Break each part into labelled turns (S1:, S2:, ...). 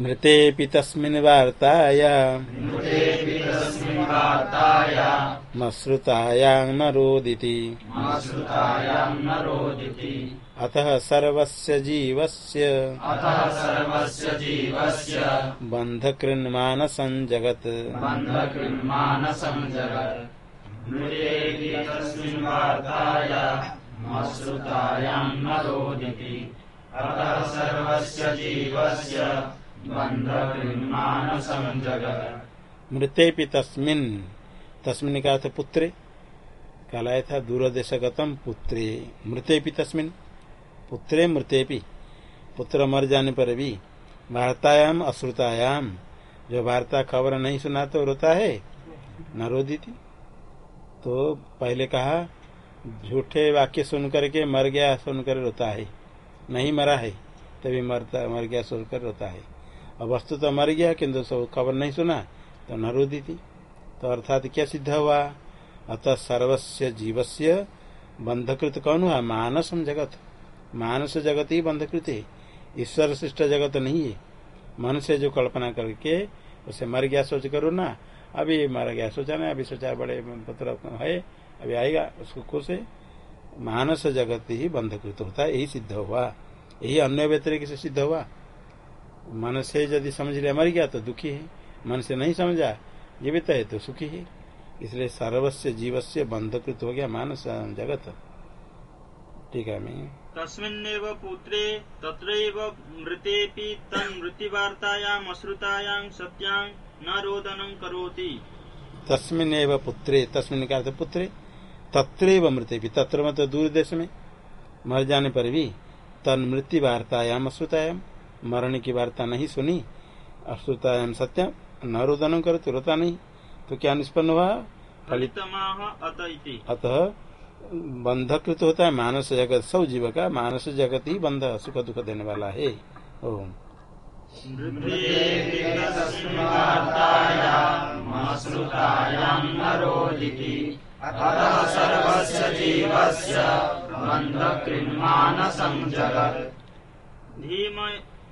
S1: मृतेऽपि तस्मिन् वार्ताया। मश्रुतायां न रोदिति। अतः सर्वस्य जीवस्य।
S2: अतः सर्वस्य जीवस्य।
S1: बन्धकृन्मानसं जगत्।
S2: बन्धकृन्मानसं जगत्। मृतेऽपि तस्मिन् वार्ताय। मश्रुतायां न रोदिति। अतः सर्वस्य जीवस्य।
S1: मृतेऽपि तस्मिन्। तस्मिन् का अर्थ पुत्रे। कलाया था दूरदेशगतम पुत्रे। मृतेऽपि तस्मिन। पुत्रे मृतेपि पुत्र मर जाने पर भी वार्तायाम अश्रुतायाम। जो वार्ता खबर नहीं सुना तो रोता है, न रोदी थी तो पहले कहा, झूठे वाक्य सुन करके मर गया सुनकर रोता है। नहीं मरा है, तभी मरता, मर गया सुनकर रोता है। और वस्तु तो मर गया, किंतु सब खबर नहीं सुना तो न रोदी थी। तो अर्थात क्या सिद्ध हुआ? अतः सर्वस्व जीवस्य बंधकृत कौन हुआ? मानसम जगत। मानस जगत ही बंधकृत है। ईश्वर श्रेष्ठ जगत नहीं है। मन से जो कल्पना करके उसे मर गया, सोच करो ना। अभी मर गया, सोचा ना, अभी सोचा बड़े पुत्र है, अभी आएगा, उसको खुश है। मानस जगत ही बंधकृत होता है, यही सिद्ध हुआ। यही अन्य व्यतिरिक से सिद्ध हुआ। मन से यदि समझ लिया मर गया तो दुखी है। मन से नहीं समझा जीवित है तो सुखी है। इसलिए सर्वस्व जीवस्य बंधकृत हो गया मानस जगत। ठीक है मैं
S3: तस्मिन्नेव पुत्रे तत्रैव मृतेऽपि तन्मृत्युवार्तायाम् अश्रुतायां सत्यां न रोदनं करोति।
S1: तस्मिन एव पुत्रे तस्मिन का अर्थ पुत्रे? तत्रैव मृत्य भी तत्र मत दूर देश में। मर जाने पर भी तन मृत्यु वार्तायाम अश्रुतायाम। मरण की वार्ता नहीं सुनी अश्रुतायाम सत्यम न रोदन करो तो रोता नहीं। तो क्या निष्पन्न हुआ? फलित
S3: अत
S1: बंधकृत होता है मानस जगत सब जीव का मानस जगत ही बंध सुख दुख देने वाला है। ओम।
S2: मृतेऽपि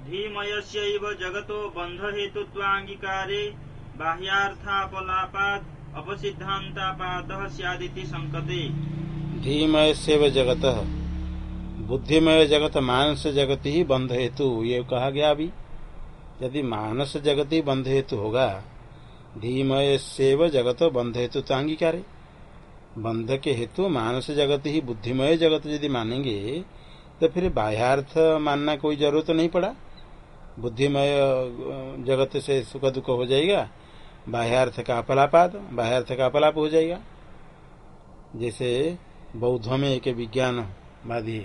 S3: धीमयस्यैव जगतो बन्धहेतुत्वाङ्गीकारे बाह्यार्थापलापात् अपसिद्धान्तापातः स्यादिति संकते
S1: धीमय सेव जगत। बुद्धिमय जगत, मानस जगत ही बंध हेतु ये कहा गया अभी? यदि मानस जगत ही बंध हेतु होगा धीमय सेव जगत बंध हेतु तो अंगीकार बंध के हेतु मानस जगत ही बुद्धिमय जगत यदि मानेंगे तो फिर बाह्यार्थ मानना कोई ज़रूरत नहीं पड़ा। बुद्धिमय जगत से सुख दुख हो जाएगा, बाह्यार्थ का अपलापात बाह्यार्थ का अपलाप हो जाएगा। जैसे बौद्ध में एक विज्ञानवादी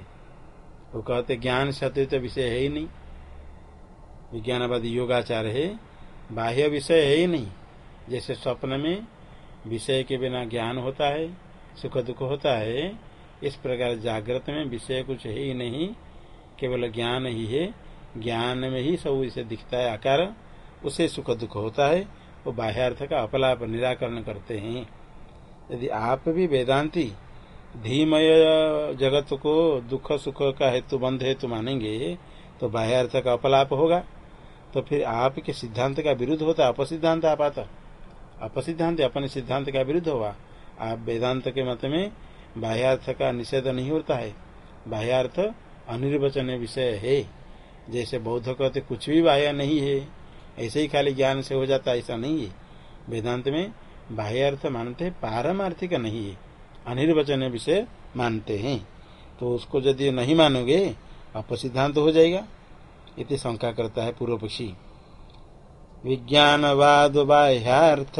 S1: वो कहते ज्ञान से अतिरिक्त विषय है ही नहीं। विज्ञानवादी योगाचार है, बाह्य विषय है ही नहीं। जैसे स्वप्न में विषय के बिना ज्ञान होता है, सुख दुख होता है, इस प्रकार जागृत में विषय कुछ है ही नहीं, केवल ज्ञान ही है। ज्ञान में ही सब इसे दिखता है आकार, उसे सुख दुख होता है, वो बाह्यार्थ का अपलाप निराकरण करते हैं। यदि आप भी वेदांती, धीमय जगत को दुख सुख का हेतु बंध हेतु मानेंगे तो बाह्यार्थ का अपलाप होगा। तो फिर आपके सिद्धांत का विरुद्ध होता है अपसिद्धांत आप आता। अपसिद्धांत, अपने सिद्धांत का विरुद्ध हुआ आप वेदांत के मत में बाह्यार्थ का निषेध नहीं होता है। बाह्यार्थ अनिर्वचन विषय है। जैसे बौद्ध कहते कुछ भी बाह्य नहीं है, ऐसे ही खाली ज्ञान से हो जाता ऐसा नहीं है। वेदांत में बाह्य अर्थ मानते हैं, पारमार्थिक नहीं है अनिर्वचन विषय मानते हैं। तो उसको यदि नहीं मानोगे अपसिद्धांत हो जाएगा। इति शंका करता है पूर्व पक्षी। विज्ञानवाद बाह्यार्थ।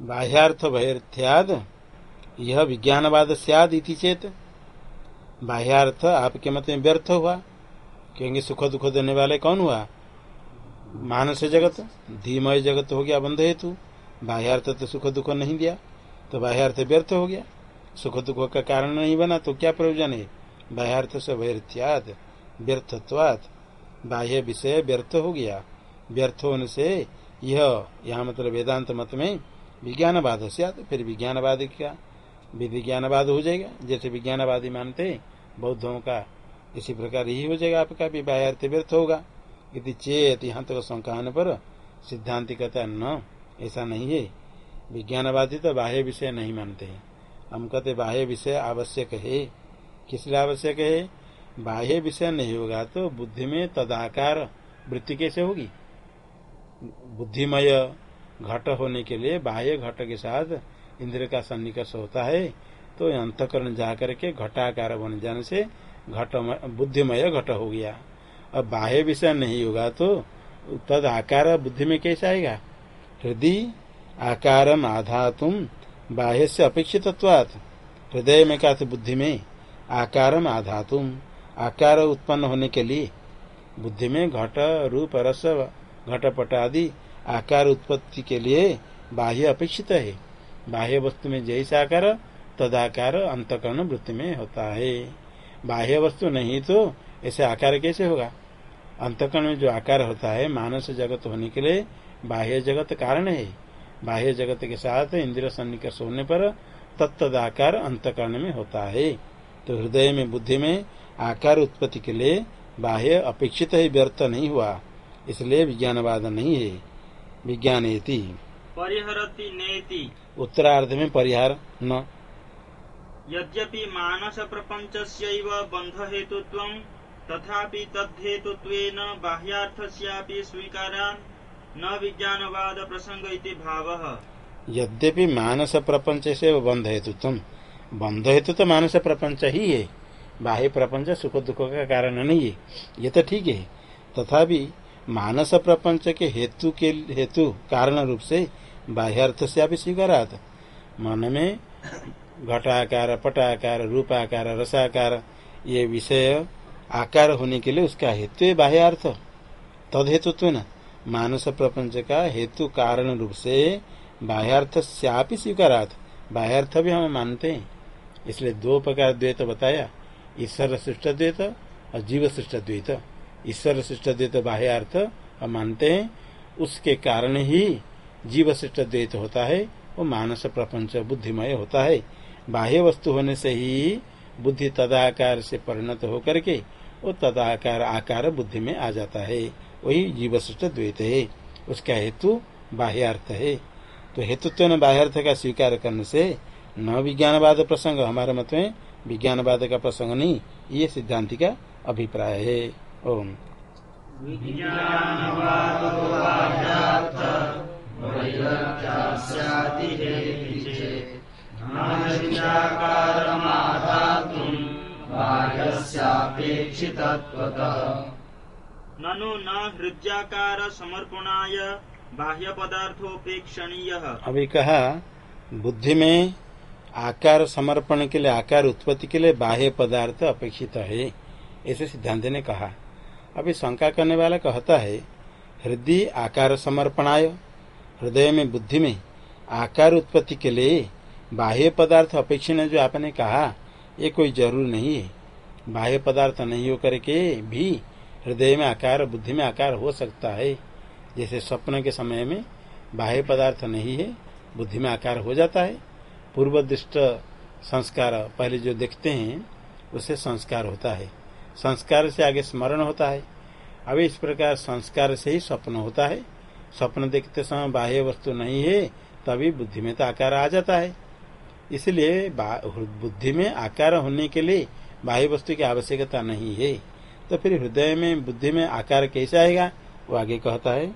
S2: बाह्यार्थ
S1: वैर्थ्याद यह विज्ञानवाद सियाद इति चेत, बाह्यार्थ आपके मत में व्यर्थ हुआ। क्योंकि सुख दुख देने वाले कौन हुआ? मानस जगत, धीमय जगत हो गया बंध हेतु। बाह्यार्थ तो सुख दुख नहीं दिया तो बाह्यार्थ व्यर्थ हो गया। सुख दुख का कारण नहीं बना तो क्या प्रयोजन है? बाह्यार्थ से वैर्थ्यात व्यर्थत्वात। बाह्य विषय व्यर्थ हो गया। व्यर्थ होने से यह यहाँ मतलब वेदांत मत में विज्ञानवाद से फिर विज्ञानवाद क्या? विज्ञानवाद हो जाएगा। जैसे विज्ञानवादी मानते बौद्धों का इसी प्रकार यही हो जाएगा आपका भी, बाह्यार्थ व्यर्थ होगा। यदि चेत यहाँ तक शंका होने पर सिद्धांत कहता है न, ऐसा नहीं है। विज्ञानवादी तो बाह्य विषय नहीं मानते हैं। हम कहते बाह्य विषय आवश्यक है। किस लिए आवश्यक है? बाह्य विषय नहीं होगा तो बुद्धि में तदाकार वृत्ति कैसे होगी? बुद्धिमय घट होने के लिए बाह्य घट के साथ इंद्र का सन्निकर्ष होता है तो अंतकरण जा करके घटाकार बन जाने से घट बुद्धिमय घट हो गया। अब बाह्य विषय नहीं होगा तो तद आकार बुद्धि में कैसे आएगा? हृदय आकार आधा तुम बाह्य से अपेक्षित हृदय में क्या बुद्धि में आकार आधातुम। आकार उत्पन्न होने के लिए बुद्धि में घट, रूप, रस घटपट आदि आकार उत्पत्ति के लिए बाह्य अपेक्षित है। बाह्य वस्तु में जैसा आकार, तदाकार अंतकरण वृत्ति में होता है। बाह्य वस्तु नहीं तो ऐसे आकार कैसे होगा? अंतकरण में जो आकार होता है, मानस जगत होने के लिए बाह्य जगत कारण है। बाह्य जगत के साथ इंद्र सन्निकर्ष होने पर तत्दाकार अंतकरण में होता है। तो हृदय में बुद्धि में आकार उत्पत्ति के लिए बाह्य अपेक्षित ही, व्यर्थ नहीं हुआ। इसलिए विज्ञानवाद नहीं है। विज्ञान
S3: परिहरती नेति।
S1: उत्तरार्ध में परिहार न।
S3: यद्यपि मानस प्रपंच बंध हेतुत्व तथापि तद्धेतुत्वेन बाह्यार्थस्यापि स्वीकारा न विज्ञानवाद प्रसंग भावः।
S1: यद्यपि मानस प्रपंच से बंध हेतुत्व बंध हेतु तो मानस प्रपंच ही है। बाह्य प्रपंच सुख दुख का कारण नहीं है। ये तो ठीक है। तथापि मानस प्रपंच के हेतु के, हेतु कारण रूप से बाह्यार्थ से आप स्वीकारात मन में घटाकार, पटाकार, रूपाकार, रसाकार, ये विषय आकार होने के लिए उसका हेतु है बाह्यार्थ। तद हेतु तो न। मानस प्रपंच का हेतु कारण रूप से बाह्यार्थ स्वीकार स्वीकारात बाह्यार्थ भी हम मानते हैं। इसलिए दो प्रकार द्वैत बताया। ईश्वर श्रेष्ठ द्वैत और जीव सृष्ट द्वैत ईश्वर सृष्ट द्वैत बाह्य अर्थ, हम मानते हैं, उसके कारण ही जीव सृष्ट द्वैत होता है, वो मानस प्रपंच बुद्धिमय होता है। बाह्य वस्तु होने से ही बुद्धि तदाकार से परिणत होकर के वो तदाकार आकार बुद्धि में आ जाता है। वही जीवश्रेष्ठ द्वैत है। उसका हेतु बाह्यार्थ है। तो हेतुत्व न बाह्यार्थ का स्वीकार करने से न विज्ञानवाद प्रसंग हमारे मत में विज्ञानवाद का प्रसंग नहीं, ये सिद्धांति का अभिप्राय है। ओम।
S3: ननु न हृदयाकार समर्पणाय बाह्य पदार्थोपेक्षणीय
S1: अभी कहा बुद्धि में आकार समर्पण के लिए आकार उत्पत्ति के लिए बाह्य पदार्थ अपेक्षित है। ऐसे सिद्धांत ने कहा। अभी शंका करने वाला कहता है, हृदय आकार समर्पणाय, हृदय में बुद्धि में आकार उत्पत्ति के लिए बाह्य पदार्थ अपेक्षित जो आपने कहा, ये कोई ज़रूर नहीं है। बाह्य पदार्थ नहीं होकर के भी हृदय में आकार, बुद्धि में आकार हो सकता है। जैसे स्वप्न के समय में बाह्य पदार्थ नहीं है, बुद्धि में आकार हो जाता है। पूर्व दृष्ट संस्कार पहले जो देखते हैं उसे संस्कार होता है। संस्कार से आगे स्मरण होता है। अब इस प्रकार संस्कार से ही स्वप्न होता है। स्वप्न देखते समय बाह्य वस्तु नहीं है, तभी बुद्धि में तो आकार आ जाता है। इसलिए बुद्धि में आकार होने के लिए बाह्य वस्तु की आवश्यकता नहीं है। तो फिर हृदय में, बुद्धि में आकार कैसे आएगा? वो आगे कहता है।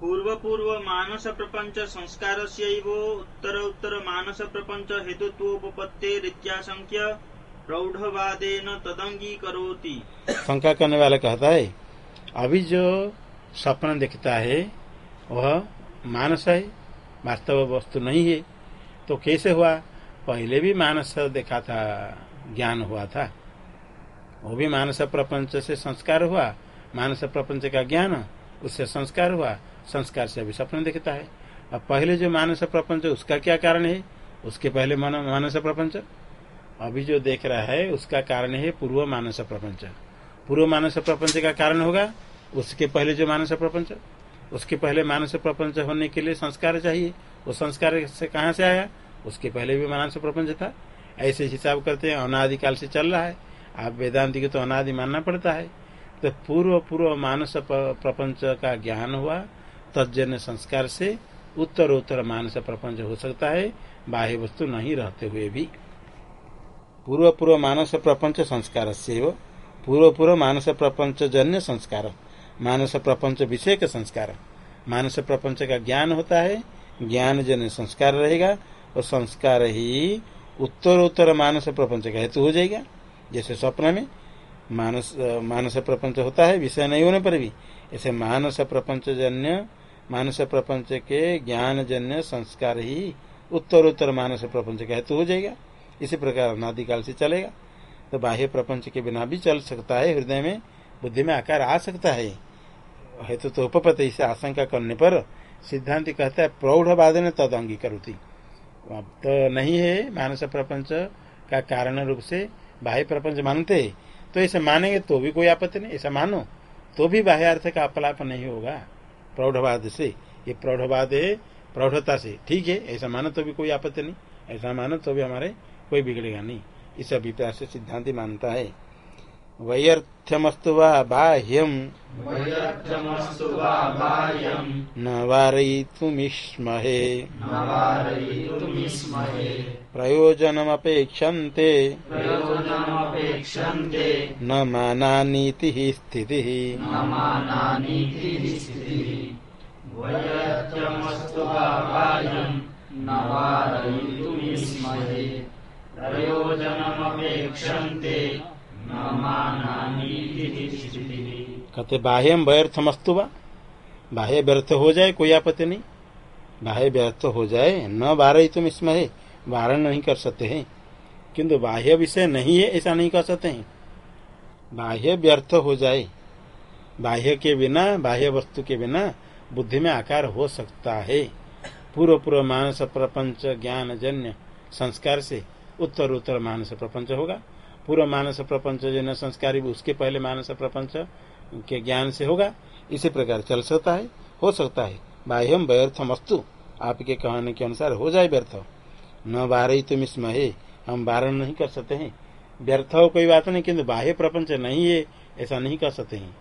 S3: पूर्व पूर्व मानस प्रपंच संस्कार से उत्तर उत्तर मानस प्रपंच हेतुत्वोपत्ते रित्याशंक्य प्रौढ़वादेन तदंगी करोति
S1: शंका करने वाला कहता है, अभी जो स्वप्न दिखता है, वह मानस है, वास्तव वस्तु नहीं है। तो कैसे हुआ? पहले भी मानस देखा था, ज्ञान हुआ था। वो भी मानस प्रपंच से संस्कार हुआ। मानस प्रपंच का ज्ञान, उससे संस्कार हुआ। संस्कार से अभी स्वप्न दिखता है। अब पहले जो मानस प्रपंच, उसका क्या कारण है? उसके पहले मानस प्रपंच। अभी जो देख रहा है, उसका कारण है पूर्व मानस प्रपंच। पूर्व मानस प्रपंच का कारण होगा उसके पहले जो मानस प्रपंच। उसके पहले मानस प्रपंच होने के लिए संस्कार चाहिए। वो संस्कार से कहाँ से आया? उसके पहले भी मानस प्रपंच था। ऐसे हिसाब करते हैं, अनादिकाल से चल रहा है। आप वेदांति को तो अनादि मानना पड़ता है। तो पूर्व पूर्व मानस प्रपंच का ज्ञान हुआ तजन संस्कार से उत्तर उत्तर मानस प्रपंच हो सकता है। बाह्य वस्तु नहीं रहते हुए भी। पूर्व पूर्व मानस प्रपंच संस्कार से पूर्व पूर्व मानस प्रपंच जन्य संस्कार, मानस प्रपंच विषय का संस्कार। मानस प्रपंच का ज्ञान होता है, ज्ञान जन्य संस्कार रहेगा, और संस्कार ही उत्तर उत्तर मानस प्रपंच का हेतु हो जाएगा। जैसे स्वप्न में मानस मानस प्रपंच होता है, विषय नहीं होने पर भी। ऐसे मानस प्रपंच जन्य, मानस प्रपंच के ज्ञान जन्य संस्कार ही उत्तर उत्तर मानस प्रपंच का हेतु हो जाएगा। इसी प्रकार अनादिकाल से चलेगा। तो बाह्य प्रपंच के बिना भी चल सकता है, हृदय में, बुद्धि में आकार आ सकता है। हेतु तो उपपत इसे आशंका करने पर सिद्धांत कहता है प्रौढ़वाद ने तद अंगीकरोती अब तो नहीं है, मानस प्रपंच का कारण रूप से बाह्य प्रपंच मानते। है तो ऐसे मानेंगे तो भी कोई आपत्ति नहीं। ऐसा मानो तो भी बाह्य अर्थ का अपलाप नहीं होगा। प्रौढ़वाद से, ये प्रौढ़वाद है, प्रौढ़ता से। ठीक है, ऐसा मानो तो भी कोई आपत्ति नहीं। ऐसा मानो तो भी हमारे कोई बिगड़ेगा नहीं। इस अभिप्राय से सिद्धांति मानता है। वैयर्थ्यमस्तु वा बाह्यम। न वारयितुमिष्महे। प्रयोजनमपेक्षन्ते। न मानानीति स्थितिः।
S2: न
S1: कहते बाह्यम व्यर्थमस्तु बाह्य व्यर्थ हो जाए, कोई आपत्ति नहीं। बाह्य व्यर्थ हो जाए, न बारह तुम इसमें है। वारण नहीं कर सकते हैं। किंतु बाह्य विषय नहीं है, ऐसा नहीं कर सकते हैं। बाह्य व्यर्थ हो जाए, बाह्य के बिना, बाह्य वस्तु के बिना बुद्धि में आकार हो सकता है। पूर्व पूर्व मानस प्रपंच ज्ञान जन्य संस्कार से उत्तर उत्तर मानस प्रपंच होगा। पूर्व मानस प्रपंच जन्य संस्कार भी उसके पहले मानस प्रपंच के ज्ञान से होगा। इसी प्रकार चल सकता है, हो सकता है। बाह्यम व्यर्थम अस्तु आपके कहने के अनुसार हो जाए व्यर्थ। न बारह तुम इसमें है हम वारण नहीं कर सकते हैं। व्यर्थ हो कोई बात नहीं, किंतु बाह्य प्रपंच नहीं है, ऐसा नहीं कर सकते हैं।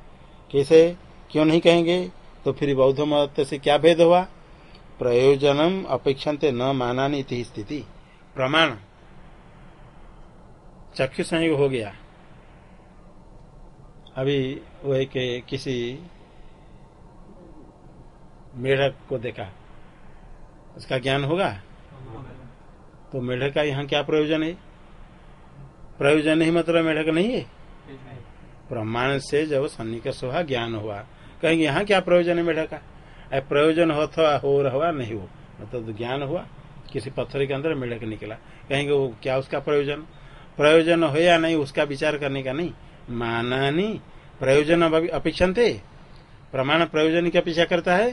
S1: कैसे? क्यों नहीं कहेंगे? तो फिर बौद्ध मत से क्या भेद हुआ? प्रयोजनम अपेक्षन्ते न मानानी थी स्थिति। प्रमाण। चक्षु संयोग हो गया। अभी वो एक किसी मेढक को देखा। उसका ज्ञान होगा? तो मेढक का यहाँ क्या प्रयोजन है? प्रयोजन ही मतलब मेढक नहीं है? प्रमाण से जब सन्निकर्ष हुआ, ज्ञान हुआ। कहेंगे, यहाँ क्या प्रयोजन है मेढक का? प्रयोजन हो हो रहा नहीं हो। मतलब ज्ञान हुआ, किसी पत्थर के अंदर मेढक निकला। कहेंगे, वो क्या उसका प्रयोजन? प्रयोजन हो या नहीं, उसका विचार करने का नहीं। मानानी प्रयोजन अपेक्षन्ते। प्रमाण प्रयोजन की अपेक्षा करता है?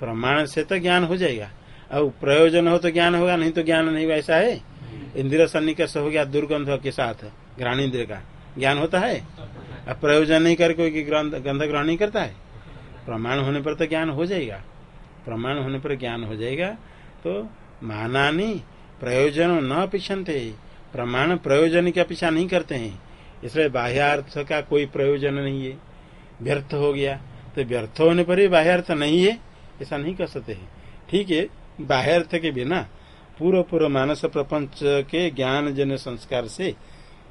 S1: प्रमाण से तो ज्ञान हो जाएगा। अब प्रयोजन हो तो ज्ञान होगा, नहीं तो ज्ञान नहीं, वैसा है? इंद्र सन्निकर्ष हो गया दुर्गंध के साथ ग्रहण इंद्र का। ज्ञान होता है? अब प्रयोजन नहीं कर कोई गंध ग्रहण नहीं करता है। प्रमाण होने पर तो ज्ञान हो जाएगा। प्रमाण होने पर ज्ञान हो जाएगा तो मानानी प्रयोजन न अपेक्षन्ते। प्रमाण प्रयोजन की अपेक्षा नहीं करते हैं। इसलिए बाह्यार्थ का कोई प्रयोजन नहीं है। व्यर्थ हो गया। तो व्यर्थ होने पर भी बाह्यार्थ नहीं है, ऐसा नहीं कर सकते है। ठीक है, बाह्यार्थ के बिना पूर्व पूर्व मानस प्रपंच के ज्ञान जन संस्कार से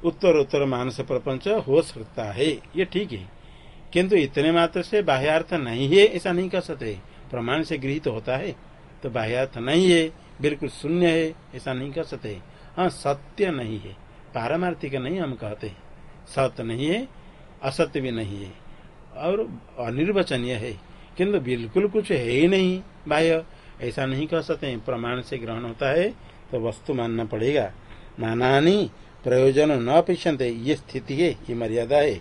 S1: उत्तर उत्तर मानस प्रपंच हो सकता है। ये ठीक है। किंतु इतने मात्र से बाह्यार्थ नहीं है, ऐसा नहीं कर सकते। प्रमाण से गृहित तो होता है तो बाह्यार्थ नहीं है, बिल्कुल शून्य है, ऐसा नहीं कर सकते। हाँ सत्य नहीं है। पारमार्थिक नहीं हम कहते हैं। सत्य नहीं है असत्य भी नहीं है। और अनिर्वचनीय है। किंतु बिल्कुल कुछ है ही नहीं बाह्य। ऐसा नहीं कह सकते प्रमाण से ग्रहण होता है तो वस्तु मानना पड़ेगा। मानानी प्रयोजन न अपेक्षन्ते ये स्थिति है ये मर्यादा है।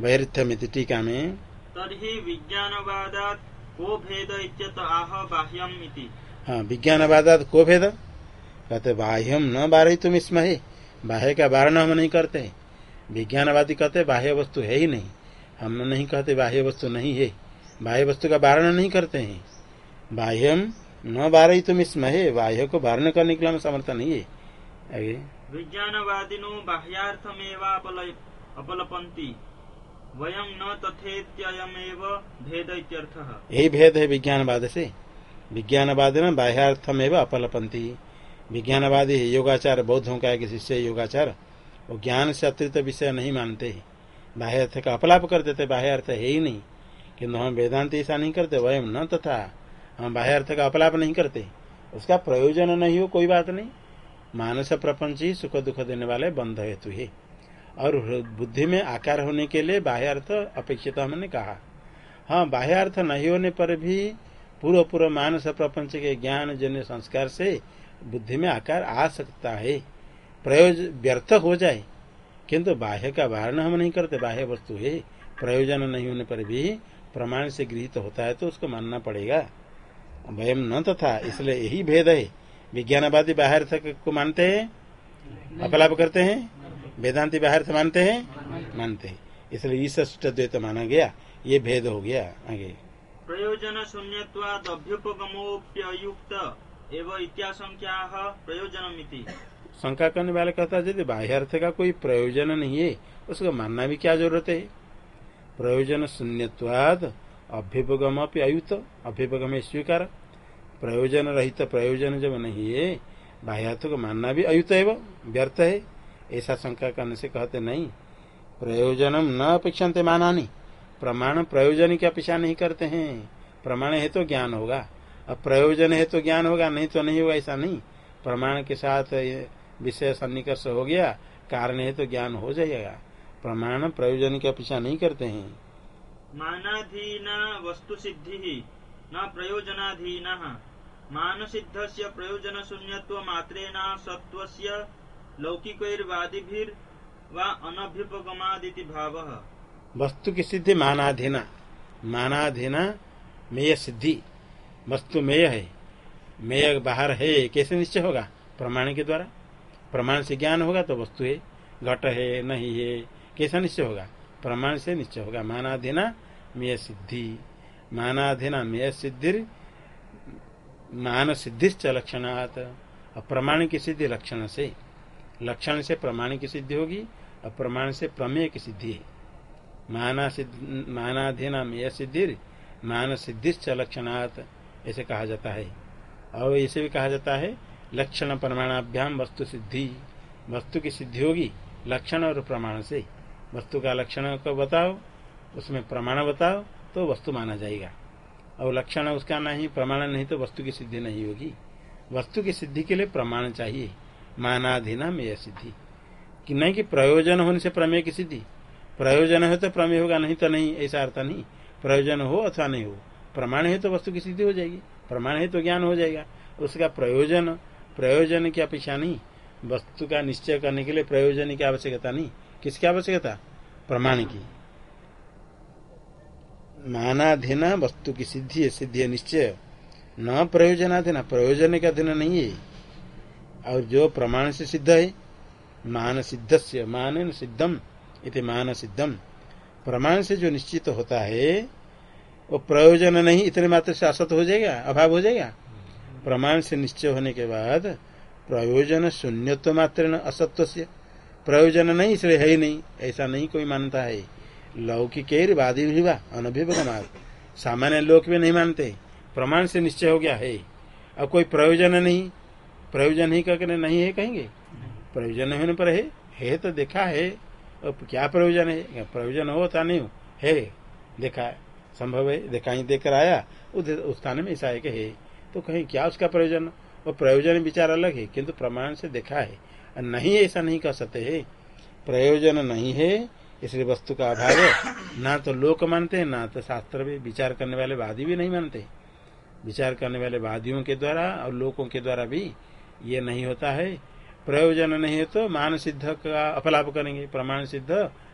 S1: वैर्थ्यमिति टीका में।
S3: तर्हि विज्ञानवादात् को भेद आह बाह्यम्
S1: हाँ विज्ञानवादात को भेद? कहते बाह्यम न बारही तुम इसमें है बाह्य का वारण हम नहीं करते। विज्ञानवादी कहते बाह्य वस्तु है ही नहीं। हम नहीं कहते बाह्य वस्तु नहीं है। बाह्य वस्तु का वारण नहीं करते हैं। बाह्यम न बारही तुम इसमें है बाह्य को वारण करने के लिए हम समर्थ नहीं है। आगे।
S3: विज्ञानवादिनो बाह्यार्थमेवापल अपलपन्ति वयं न तथेत्ययमेव भेद
S1: यही भेद है विज्ञानवाद से। विज्ञानवादी न बाह्यार्थम एवं अपलपंती विज्ञानवादी है योगाचार बौद्धों का एक शिष्य योगाचार वो ज्ञान से अतिरिक्त विषय नहीं मानते हैं। बाह्य अर्थ का अपलाप कर देते, बाह्य अर्थ है ही नहीं। किन्तु हम वेदांत ऐसा नहीं करते, वयम न तथा। हम बाह्य अर्थ का अपलाप नहीं करते। उसका प्रयोजन नहीं हो कोई बात नहीं। मानस प्रपंच ही सुख दुख देने वाले बंध हेतु है। और बुद्धि में आकार होने के लिए बाह्य अर्थ अपेक्षित हमने कहा। हाँ बाह्य अर्थ नहीं होने पर भी पूर्व पूर्व मानस प्रपंच के ज्ञान जन्य संस्कार से बुद्धि में आकार आ सकता है। प्रयोज व्यर्थ हो जाए। किंतु बाह्य का वारण हम नहीं करते, बाह्य वस्तु है। प्रयोजन नहीं होने पर भी प्रमाण से गृहित होता है तो उसको मानना पड़ेगा। वयम न तथा, इसलिए यही भेद है। विज्ञानवादी बाहर तक को मानते हैं? अपलाप करते हैं? वेदांति बाहर से मानते हैं? मानते हैं। इसलिए इस द्वैत माना गया। ये भेद हो गया आगे।
S3: प्रयोजन शून्यवाद अभ्युपगमोप्ययुक्त एवं
S1: शंका करने वाले कहता है, यदि बाह्य अर्थ का कोई प्रयोजन नहीं है, उसको मानना भी क्या ज़रूरत है? प्रयोजन शून्यवाद अभ्युपगम अपनी अयुत, अभ्युपगम स्वीकार। प्रयोजन रहित प्रयोजन जब नहीं है, बाह्यार्थ को मानना भी अयुत है व्यर्थ है। ऐसा शंका करने से कहते नहीं, प्रयोजनम न अपेक्षाते मानानी। प्रमाण प्रयोजन की अपेक्षा नहीं करते हैं। प्रमाण है तो ज्ञान होगा। अब प्रयोजन है तो ज्ञान होगा नहीं तो नहीं होगा ऐसा नहीं। प्रमाण के साथ विषय सन्निकर्ष हो गया कारण है तो ज्ञान हो जाएगा। प्रमाण प्रयोजन की अपेक्षा नहीं करते हैं।
S3: मानाधीन वस्तु सिद्धि न प्रयोजनाधीन। मान सिद्ध से प्रयोजन शून्यत्व मात्रेण सत्वस्य लौकिकैर्वादिभिर व अनभ्युपगमादिति भाव।
S1: वस्तु की सिद्धि मानाधीना। मानाधीना मेय सिद्धि। वस्तु मेय है। मेय बाहर है, कैसे निश्चय होगा? प्रमाण के द्वारा? प्रमाण से ज्ञान होगा तो वस्तु है। घट है, नहीं है, कैसा निश्चय होगा? प्रमाण से निश्चय होगा। मानाधीना मेय सिद्धि। मानाधीना मेय सिद्धि मान सिद्धिश्च लक्षणात्। प्रमाण की सिद्धि लक्षण से। लक्षण से प्रमाण की सिद्धि होगी और प्रमाण से प्रमेय की सिद्धि है। माना मानाधीना मेय सिद्धि मान सिद्धिश्च लक्षणात्। ऐसे कहा जाता है। और ऐसे भी कहा जाता है, लक्षण प्रमाणाभ्याम वस्तु सिद्धि। वस्तु की सिद्धि होगी लक्षण और प्रमाण से। वस्तु का लक्षण को बताओ, उसमें प्रमाण बताओ तो वस्तु माना जाएगा। और लक्षण उसका नहीं, प्रमाण नहीं तो वस्तु की सिद्धि नहीं होगी। वस्तु की सिद्धि के लिए प्रमाण चाहिए। मानाधीना में सिद्धि। कि नहीं कि प्रयोजन होने से प्रमेय की सिद्धि। प्रयोजन हो तो प्रमेय होगा, नहीं तो नहीं, ऐसा अर्थ नहीं। प्रयोजन हो अथवा नहीं हो प्रमाण है तो वस्तु की सिद्धि हो जाएगी। प्रमाण है तो ज्ञान हो जाएगा। उसका प्रयोजन प्रयोजन की अपेक्षा नहीं। वस्तु का निश्चय करने के लिए प्रयोजन की आवश्यकता नहीं। किसकी आवश्यकता? प्रमाण की। मानाधीन वस्तु की सिद्धि है सिद्धि है निश्चय। न प्रयोजनाधीन, प्रयोजन का अधीन नहीं है। और जो प्रमाण से सिद्ध है, मान सिद्ध से मान सिद्धम इति मान सिद्धम। प्रमाण से जो निश्चित होता है वो प्रयोजन नहीं, इतने मात्र से असत हो जाएगा, अभाव हो जाएगा। प्रमाण से निश्चय होने के बाद प्रयोजन शून्यत्व मात्र असत्व से। प्रयोजन नहीं, इसलिए है ही नहीं, ऐसा नहीं कोई मानता है। लौकिक वादी भी अनभिभगमात सामान्य लोग भी नहीं मानते, प्रमाण से निश्चय हो गया है। अब कोई प्रयोजन नहीं, प्रयोजन ही करके नहीं है कहेंगे। प्रयोजन होने पर है है तो देखा है और क्या प्रयोजन है? प्रयोजन होता नहीं हो, है, देखा है। संभव है देखा ही देकर आया उस स्थान में ऐसा है है तो कहीं क्या उसका प्रयोजन? वो प्रयोजन विचार अलग है, किंतु प्रमाण से देखा है। नहीं, ऐसा नहीं कर सकते है। प्रयोजन नहीं है, इसलिए वस्तु का अभाव है। ना तो लोक मानते हैं ना तो शास्त्र भी विचार करने वाले वादी भी नहीं मानते। विचार करने वाले वादियों के द्वारा और लोगों के द्वारा भी ये नहीं होता है। प्रयोजन नहीं है तो मान सिद्ध का अपलाप करेंगे। प्रमाण सिद्ध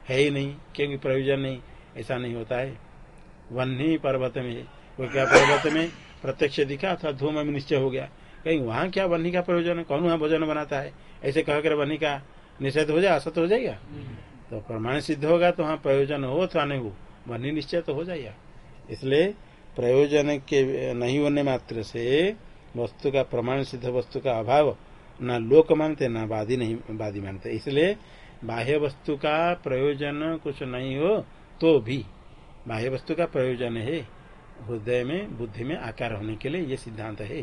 S1: है ही नहीं, क्योंकि प्रयोजन नहीं, ऐसा नहीं होता है। वन्नी पर्वत में। वो क्या पर्वत में? प्रत्यक्ष दिखा अथवा धूम में निश्चय हो गया। कहीं वहाँ क्या वन्नी का प्रयोजन कौन वहाँ भोजन बनाता है? ऐसे कहकर वन्नी का निषेध हो जाए असत हो जाएगा? तो प्रमाण सिद्ध होगा तो वहाँ प्रयोजन हो अथवा नहीं हो वन्नी निश्चय तो हो जाएगा। इसलिए प्रयोजन के नहीं होने मात्र से वस्तु का प्रमाण सिद्ध, वस्तु का अभाव न लोक मानते, न वादी नहीं, वादी मानते। इसलिए बाह्य वस्तु का प्रयोजन कुछ नहीं हो तो भी बाह्य वस्तु का प्रयोजन है। हृदय में, बुद्धि में आकार होने के लिए ये सिद्धांत है।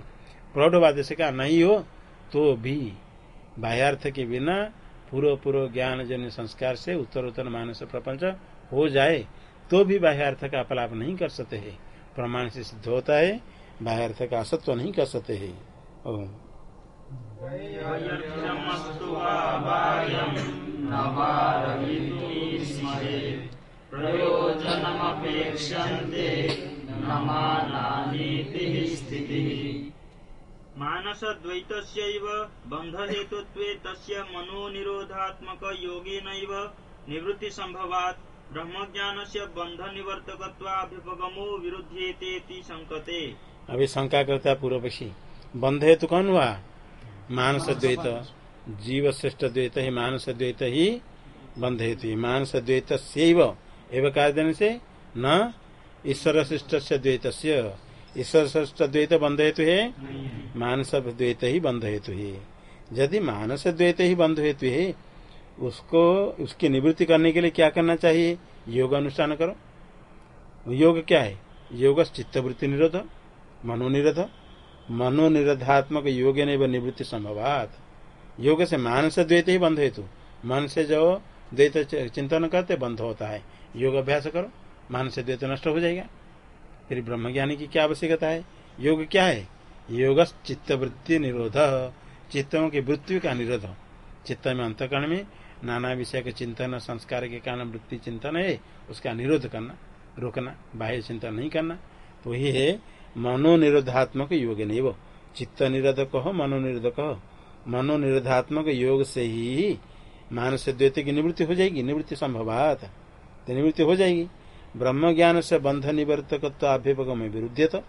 S1: प्रौढ़वाद से का नहीं हो तो भी। बाह्यार्थ के बिना पूर्व पूर्व ज्ञान जन्य संस्कार से उत्तर उत्तर मानस प्रपंच हो जाए तो भी बाह्यार्थ का अपलाप नहीं कर सकते है। प्रमाण से सिद्ध होता है, बाह्यार्थ का असत्व नहीं कर सकते है।
S2: प्रयोजनमपेक्षन्ते न मानानीति स्थितिः।
S3: मानस द्वैतस्यैव बन्धहेतुत्वे तस्य मनोनिरोधात्मक योगेनैव निवृत्ति संभवात् ब्रह्मज्ञानस्य बन्धनिवर्तकत्वाभिपगमो विरुध्येतेति शङ्कते
S1: अभी शंका करता पूर्व पक्षी बंध है तो कौन हुआ? मानस द्वैत जीव श्रेष्ठ द्वैत ही मानस द्वैत ही। बंध हेतु मानस द्वैत एवं कार्य से न ईश्वर श्रेष्ठ से द्वैत ईश्वर श्रेष्ठ द्वैत बंध हेतु है मानस द्वैत ही। बंध हेतु है यदि मानस द्वैत ही बंध हेतु है उसको, उसकी निवृत्ति करने के लिए क्या करना चाहिए? योग अनुष्ठान करो। योग क्या है? योग चित्तवृत्ति निरोध, मनोनिरोध। मनोनिरोधात्मक योग निवृत्ति संभवात। योग से मानस द्वैत ही बंध हेतु मन से जो द्वैत चिंतन करते बंध होता है। योग अभ्यास करो मान से द्वैत नष्ट हो जाएगा। फिर ब्रह्म ज्ञानी की क्या आवश्यकता है? योग क्या है? योग चित्तवृत्ति निरोध। चित्तों की वृत्ति का निरोध। चित्त में अंतकरण में नाना विषय के चिंतन, संस्कार के कारण वृत्ति चिंतन है, उसका निरोध करना, रोकना, बाह्य चिंतन नहीं करना। तो ये है मनोनिरोधात्मक योग नहीं वो। चित्त निरोधक हो, मनोनिरोधक हो। मनोनिरोधात्मक योग से ही मानस द्वैत की निवृत्ति हो जाएगी, निवृत्ति संभवात। तो निवृत्ति हो जाएगी। ब्रह्म ज्ञान से बंध निवर्तक अभ्युपक में विरुद्ध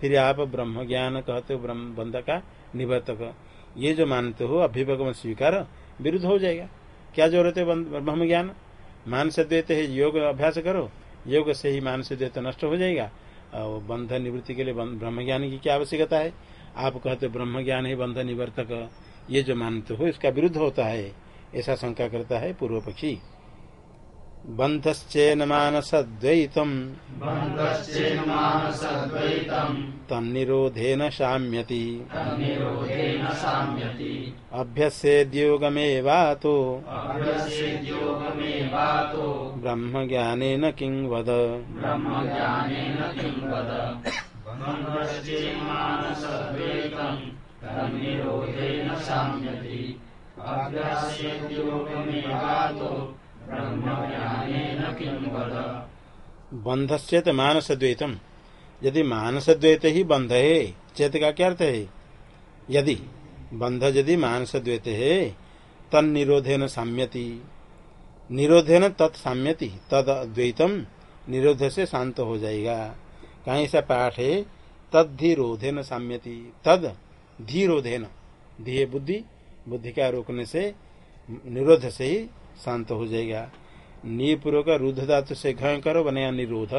S1: फिर आप ब्रह्म ज्ञान कहते हो, ब्रह्म बंध का निवर्तक। ये जो मानते हो अभ्युपक में स्वीकार, विरुद्ध हो जाएगा। क्या ज़रूरत है ब्रह्म ज्ञान मान से देते है, योग अभ्यास करो। योग से ही मान से देते नष्ट हो जाएगा। और बंध निवृत्ति के लिए ब्रह्म ज्ञान की क्या आवश्यकता है? आप कहते ब्रह्म ज्ञान ही बंध निवर्तक। ये जो मानते हो, इसका विरुद्ध होता है। ऐसा शंका करता है पूर्व पक्षी बन्धश्चेन मानसद्वैतम्। तन्निरोधेन शाम्यति। अभ्यस्येद्योगमेवातो। ब्रह्मज्ञानेन किं वद
S2: तन्निरोधेन शाम्यति। अभ्यस्येद्योगमेवातो।
S1: बंध से तो मानस द्वैतम यदि मानस द्वैत ही बंध है चेत का क्या अर्थ है? यदि बंध यदि मानस द्वैत है तन निरोधे न साम्यति। निरोधे न तत्साम्यति तद द्वैतम निरोध से शांत हो जाएगा। कहीं ऐसा पाठ है तद धीरोधे न साम्यति, तद धीरोधे न धी बुद्धि बुद्धि का रोकने से, निरोध से ही शांत हो जाएगा। नी पूर्वक रुद्ध धातु से घय करो बनेगा निरोध।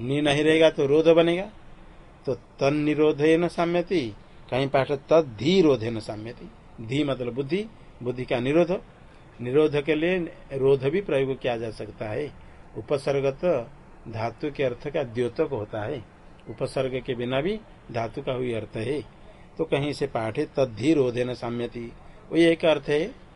S1: नी नहीं रहेगा तो रोध बनेगा। तो तन निरोध है न साम्यति, कहीं पाठ तद धी रोधे न साम्यति। धी मतलब बुद्धि बुद्धि का निरोध। निरोध के लिए रोध भी प्रयोग किया जा सकता है। उपसर्गत धातु के अर्थ का द्योतक होता है। उपसर्ग के बिना भी धातु का हुई अर्थ है। तो कहीं से पाठ है तद्धि रोधे न साम्यति। वही एक अर्थ है।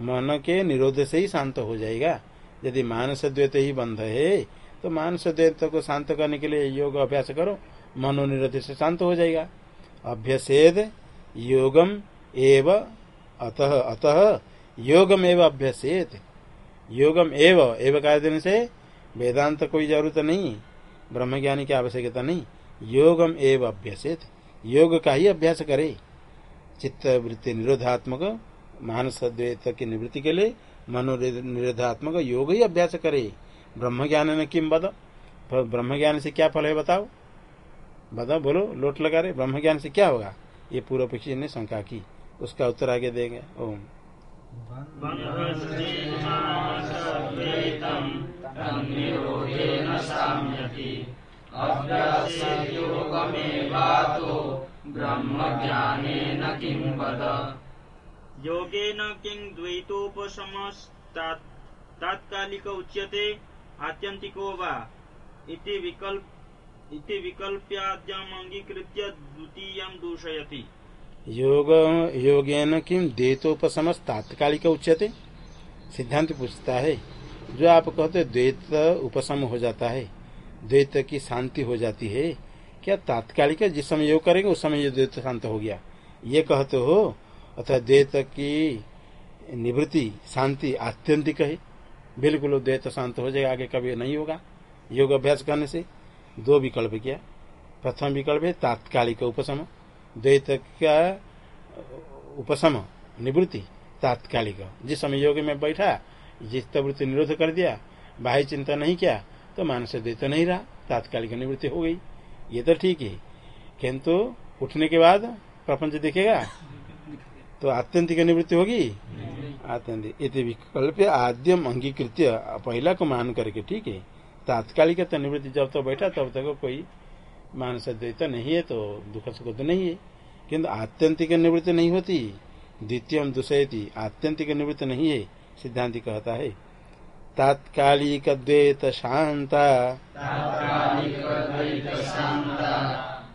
S1: मन के निरोध से ही शांत हो जाएगा। यदि मानस द्वैत ही बंध है तो मानस द्वैत को शांत करने के लिए योग अभ्यास करो, मनोनिरोध से शांत हो जाएगा। अभ्यसेद योगम एव अतः अतः योगम एवं अभ्यसेत योगम एव एव कार्य देने से वेदांत कोई ज़रूरत नहीं ब्रह्म ज्ञानी की आवश्यकता नहीं। योगम एवं अभ्यसेत योग का ही अभ्यास करे। चित्त वृत्ति निरोधात्मक मानस द्वैत की निवृत्ति के लिए मनोनिरोधात्मक योग ही अभ्यास करे। ब्रह्म ज्ञान ने किम बद ब्रह्म ज्ञान से क्या फल है बताओ? बताओ बोलो, लोट लगा रहे ब्रह्म ज्ञान से क्या होगा? ये पूर्व पक्षी ने शंका की। उसका उत्तर आगे देंगे। ओम।
S2: बन्धश्चेन्मानसद्वैतं तन्निरोधेन साम्यति अभ्यासयोगमेवातो ब्रह्मज्ञानेन किं वद
S3: योगेन किं द्वैतोपशमस्तात् तात्कालिक उच्यते, आत्यन्तिको वा? इति विकल्प, इति द्वितीयं दूषयति।
S1: योग, योगेन तात्कालिक उच्यते? सिद्धांत पूछता है, जो आप कहते द्वैत उपशम हो जाता है, द्वैत की शांति हो जाती है, क्या तात्कालिक जिस समय योग करेंगे, उस समय ये द्वैत शांत हो गया? ये कहते हो अथवा द्वैत की निवृत्ति, शांति आत्यंतिक है। बिल्कुल द्वैत शांत हो जाएगा, आगे कभी नहीं होगा। योग अभ्यास करने से दो विकल्प किया। प्रथम विकल्प है तात्कालिक उपशम। द्वैत का उपशम, निवृत्ति, तात्कालिक। जिस समय योग में बैठा, जिस वृत्ति निरोध कर दिया, बाह्य चिंता नहीं किया तो मानस द्वैत नहीं रहा, तात्कालिक निवृत्ति हो गई। ये तो ठीक है। किंतु उठने के बाद प्रपंच दिखेगा तो आत्यंतिक निवृत्ति होगी? आत्यंतिक। विकल्प आद्यम अंगीकृत पहला को मान करके, ठीक है? तात्कालिक तो निवृत्ति जब तक बैठा, तब तक कोई मानस द्वैत नहीं है तो दुख सुख तो नहीं है। किंतु आत्यंतिक निवृत्ति नहीं होती, द्वितीय दूसरी आत्यंतिक निवृत्ति नहीं है, सिद्धांति कहता है। तात्कालिक द्वैत शांता।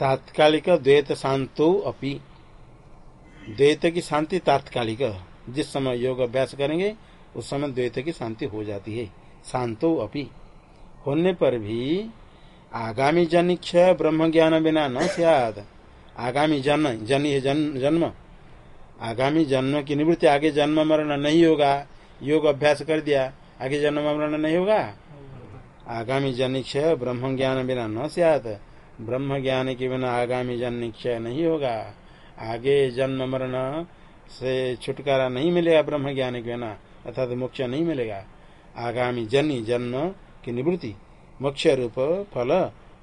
S1: तात्कालिक द्वैत शांतो अपि। द्वैत की शांति तात्कालिक। जिस समय योग अभ्यास करेंगे, उस समय द्वैत की शांति हो जाती है। शांतो अपि। होने पर भी आगामी जनिक्ष ब्रह्म ज्ञान बिना न सियाद आगामी जन्म जन है जन्म जन्म। आगामी जन्म की निवृत्ति, आगे जन्म मरण नहीं होगा। योग अभ्यास कर दिया, आगे जन्म मरण नहीं होगा। आगामी जनिक्ष ब्रह्म ज्ञान बिना न सियात। ब्रह्म ज्ञान के बिना आगामी जन्म निश्चय नहीं होगा। आगे जन्म मरण से छुटकारा नहीं मिलेगा ब्रह्म ज्ञान के बिना, अर्थात मोक्ष नहीं मिलेगा। आगामी जन्य जन्म की निवृत्ति, मोक्ष रूप फल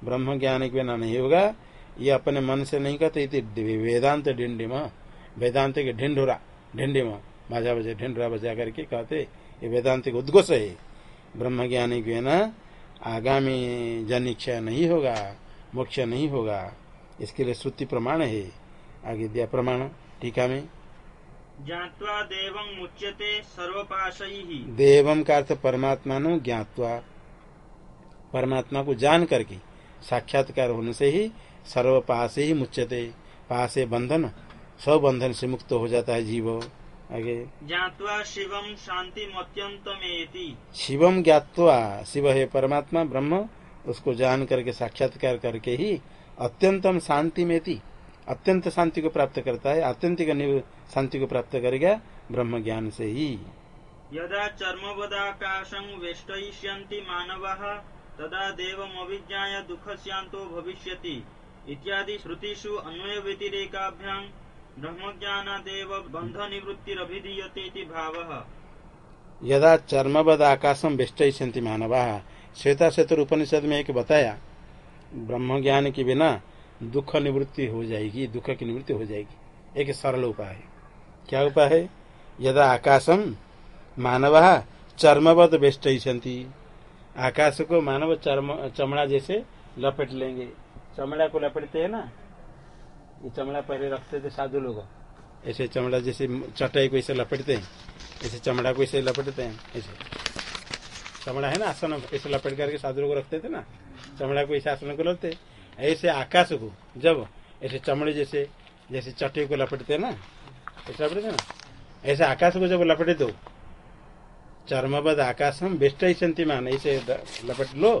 S1: ब्रह्म ज्ञान के बिना नहीं होगा। ये अपने मन से नहीं कहते वेदांत ढिंडिम वेदांत के ढिंढोरा ढिंडिम बाजा बजे ढिंडोरा बजा करके कहते, ये वेदांत उद्घोष है। ब्रह्म ज्ञान के बिना आगामी जनिक्षय नहीं होगा। मोक्ष नहीं होगा। इसके लिए श्रुति प्रमाण है। आगे दिया प्रमाण टीका में?
S3: ज्ञात्वा देवं मुच्यते सर्वपाशैः।
S1: देवम का अर्थ परमात्मा नो ज्ञातवा। परमात्मा को जान करके साक्षात्कार होने से ही सर्व पास ही मुच्यते। पास बंधन सब बंधन से मुक्त हो जाता है जीव। आगे।
S3: ज्ञात्वा शिवं शान्तिमत्यन्तमेति।
S1: शिवम ज्ञातवा शिव है परमात्मा ब्रह्म। उसको जान करके साक्षात्कार करके ही अत्यंतम शांति में थी अत्यंत शांति को प्राप्त करता है आत्यंतिक निव- शांति को प्राप्त करेगा ब्रह्म ज्ञान से ही।
S3: यदा चर्मवदाकाशं वेष्टयिष्यन्ति मानवाः तदा देवमभिज्ञाय दुःखस्यान्तो भविष्यति। इत्यादि श्रुतिषु अन्वयव्यतिरेकाभ्यां ब्रह्मज्ञानादेव बन्धनिवृत्तिरभिधीयते इति भावः।
S1: यदा चर्मवद आकाशम वेष्टि मानवा श्वेता शतर उपनिषद में एक बताया ब्रह्म ज्ञान के बिना दुख निवृत्ति हो जाएगी, दुख की निवृत्ति हो जाएगी। एक सरल उपाय है। क्या उपाय है? यदा आकाशम मानव चर्मवद वेष्टि आकाश को मानव चर्म, चमड़ा जैसे लपेट लेंगे। चमड़ा को लपेटते है ना? ये चमड़ा पहले रखते थे साधु लोग। ऐसे चमड़ा जैसे चटाई को ऐसे लपेटते हैं। ऐसे चमड़ा को ऐसे लपेटते हैं। ऐसे। चमड़ा है ना आसन ऐसे लपेट करके साधु लोग रखते थे ना, चमड़ा को ऐसे आसन को लगते ऐसे आकाश को जब ऐसे चमड़े जैसे जैसे चटे को लपेटते ना, ऐसे लपेटते ना, ऐसे आकाश को जब लपेटे दो चर्मबद आकाशम बेस्ट ही संति मान ऐसे लपट लो,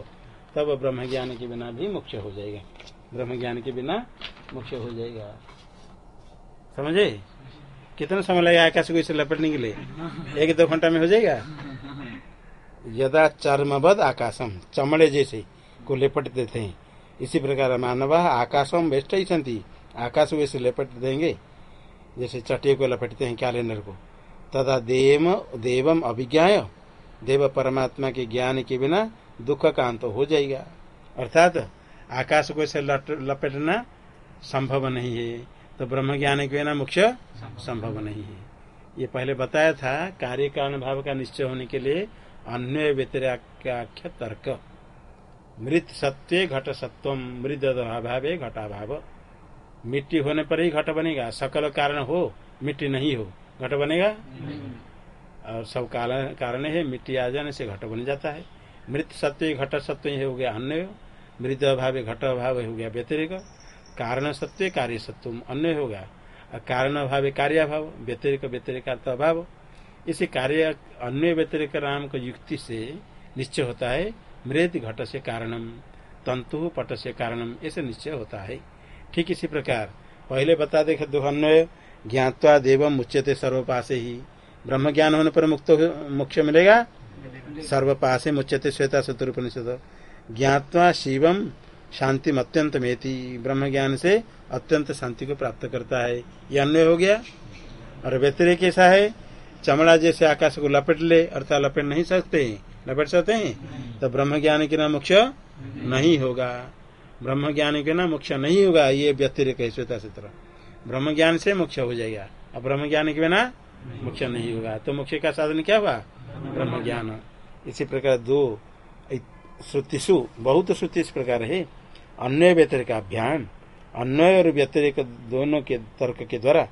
S1: तब ब्रह्म ज्ञान के बिना भी मुख्य हो जाएगा। ब्रह्म ज्ञान के बिना मुख्य हो जाएगा। समझे? कितना समय लगेगा आकाश को इसे लपटने के लिए? एक दो घंटा में हो जाएगा? यदा चर्मबद आकाशम, चमड़े जैसे को लेपट देते हैं इसी प्रकार मानव आकाशम वेस्ट ही आकाश इसे लेपट देंगे, जैसे चटिए को लपटते हैं कैलेंडर को। तथा देव देवम अभिज्ञा देव परमात्मा के ज्ञान के बिना दुख का अंत हो जाएगा। अर्थात आकाश को इसे लपेटना संभव नहीं है। तो ब्रह्म ज्ञान के बिना मुख्य संभव नहीं है। ये पहले बताया था, कार्य कारण भाव का निश्चय होने के लिए अन्य व्यतिराख्य तर्क। मृत सत्य घट सत्व मृद अभाव घटाभाव मिट्टी होने पर ही घट बनेगा सकल कारण हो मिट्टी नहीं हो घट बनेगा? और सब कारण है मिट्टी आ जाने से घट बन जाता है। मृत सत्य घट सत्य हो गया अन्य मृत अभाव घट अभाव हो गया व्यतिरिक। कारण सत्य कार्य सत्व अन्य होगा कारण अभाव कार्य अभाव व्यतिरिक व्यतिरिक अभाव। इसी कार्य अन्य व्यतिरिक नाम को युक्ति से निश्चय होता है। मृत घट से कारणम, तंतु पट से कारणम, ऐसे निश्चय होता है। ठीक इसी प्रकार, पहले बता देखे दो अन्वय, ज्ञातवा देवम उच्चते सर्वपासे ही। ब्रह्म ज्ञान होने पर मुक्त मोक्ष मिलेगा? सर्वपासे मुच्यते श्वेता शत्रुपनिषद। ज्ञातवा शिवम शांति अत्यंत मेती ब्रह्म ज्ञान से अत्यंत शांति को प्राप्त करता है। यह अन्वय हो गया? और व्यतिरिक कैसा है? चमड़ा जैसे आकाश को लपेट ले अर्थात लपेट नहीं सकते, लपेट सकते हैं? तो ब्रह्म ज्ञान के ना मुख्य नहीं होगा। ब्रह्म ज्ञान के ना मुख्य नहीं होगा, ये व्यतिरिक है श्वेता सूत्र। ब्रह्म ज्ञान से मुख्य हो जाएगा। और ब्रह्म ज्ञान के बिना मुख्य नहीं होगा। तो मुख्य का साधन क्या हुआ? ब्रह्म ज्ञान इसी प्रकार दो श्रुतिशु बहुत श्रुति इस प्रकार है। अन्य व्यतिरिक अभ्यान। अन्वय और व्यतिरिक दोनों के तर्क के द्वारा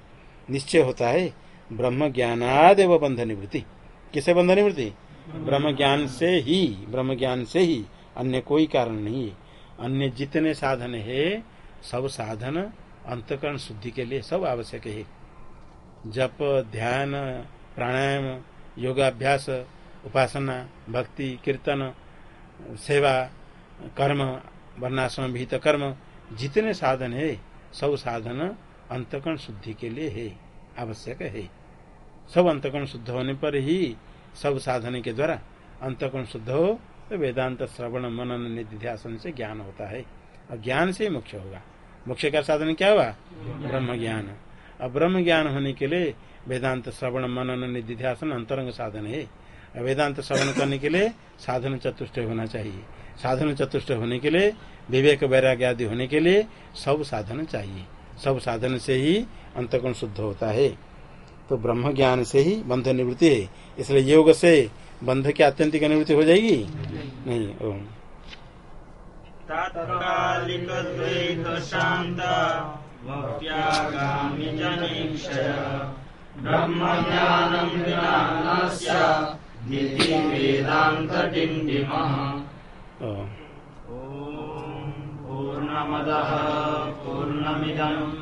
S1: निश्चय होता है। ब्रह्म ज्ञानादेव बंध निवृत्ति किसे बंध निवृत्ति ब्रह्म ज्ञान से ही ब्रह्म ज्ञान से ही। अन्य कोई कारण नहीं है। अन्य जितने साधन है, सब साधन अंतकरण शुद्धि के लिए सब आवश्यक है। जप, ध्यान, प्राणायाम, योगाभ्यास, उपासना, भक्ति, कीर्तन, सेवा, कर्म वर्णाश्रम भीत कर्म, जितने साधन है, सब साधन अंतकरण शुद्धि के लिए है, आवश्यक है। सब अंतकरण शुद्ध होने पर ही सब साधन के द्वारा अंतकरण शुद्ध हो तो वेदांत श्रवण मनन निधिध्यासन से ज्ञान होता है। और ज्ञान से मुख्य होगा। मुख्य का साधन क्या हुआ? ब्रह्म ज्ञान अब ब्रह्म ज्ञान होने के लिए वेदांत श्रवण मनन निधिध्यासन अंतरंग साधन है। वेदांत श्रवण करने के लिए साधन चतुष्ट होना चाहिए। साधन चतुष्ट होने के लिए, विवेक वैराग्य आदि होने के लिए सब साधन चाहिए। सब साधन से ही अंतगुण शुद्ध होता है। तो ब्रह्म ज्ञान से ही बंध निवृत्ति है। इसलिए योग से बंध की आत्यंतिक निवृत्ति हो जाएगी? नहीं ओम।
S2: वेदांत पूर्णमदः पूर्णमिदम्।